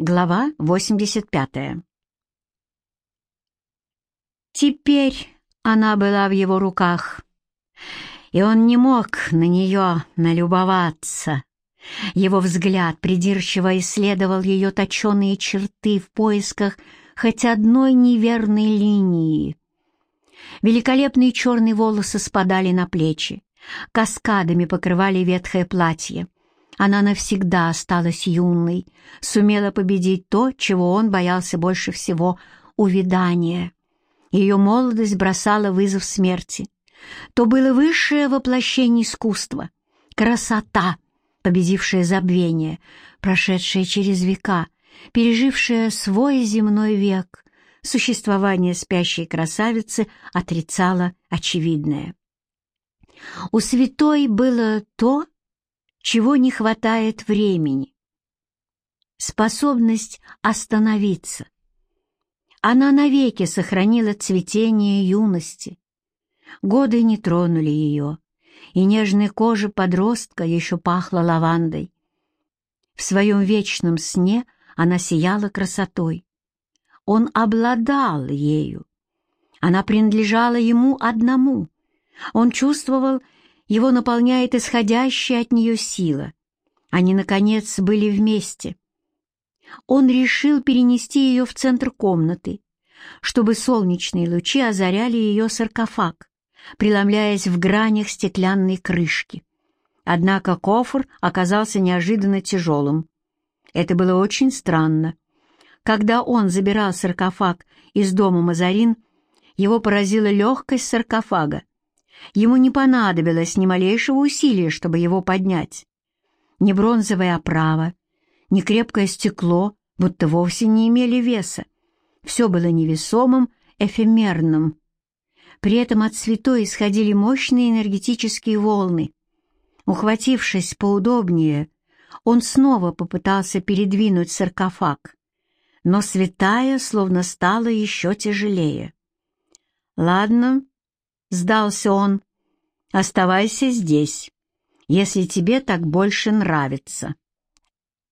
Глава 85 Теперь она была в его руках, и он не мог на нее налюбоваться. Его взгляд придирчиво исследовал ее точеные черты в поисках хоть одной неверной линии. Великолепные черные волосы спадали на плечи, каскадами покрывали ветхое платье. Она навсегда осталась юной, сумела победить то, чего он боялся больше всего — увядание. Ее молодость бросала вызов смерти. То было высшее воплощение искусства, красота, победившая забвение, прошедшая через века, пережившая свой земной век. Существование спящей красавицы отрицало очевидное. У святой было то, чего не хватает времени. Способность остановиться. Она навеки сохранила цветение юности. Годы не тронули ее, и нежная кожа подростка еще пахла лавандой. В своем вечном сне она сияла красотой. Он обладал ею. Она принадлежала ему одному. Он чувствовал, его наполняет исходящая от нее сила. Они, наконец, были вместе. Он решил перенести ее в центр комнаты, чтобы солнечные лучи озаряли ее саркофаг, преломляясь в гранях стеклянной крышки. Однако кофр оказался неожиданно тяжелым. Это было очень странно. Когда он забирал саркофаг из дома Мазарин, его поразила легкость саркофага, Ему не понадобилось ни малейшего усилия, чтобы его поднять. Ни бронзовая оправа, ни крепкое стекло, будто вовсе не имели веса. Все было невесомым, эфемерным. При этом от святой исходили мощные энергетические волны. Ухватившись поудобнее, он снова попытался передвинуть саркофаг, но святая словно стала еще тяжелее. «Ладно, — сдался он. «Оставайся здесь, если тебе так больше нравится».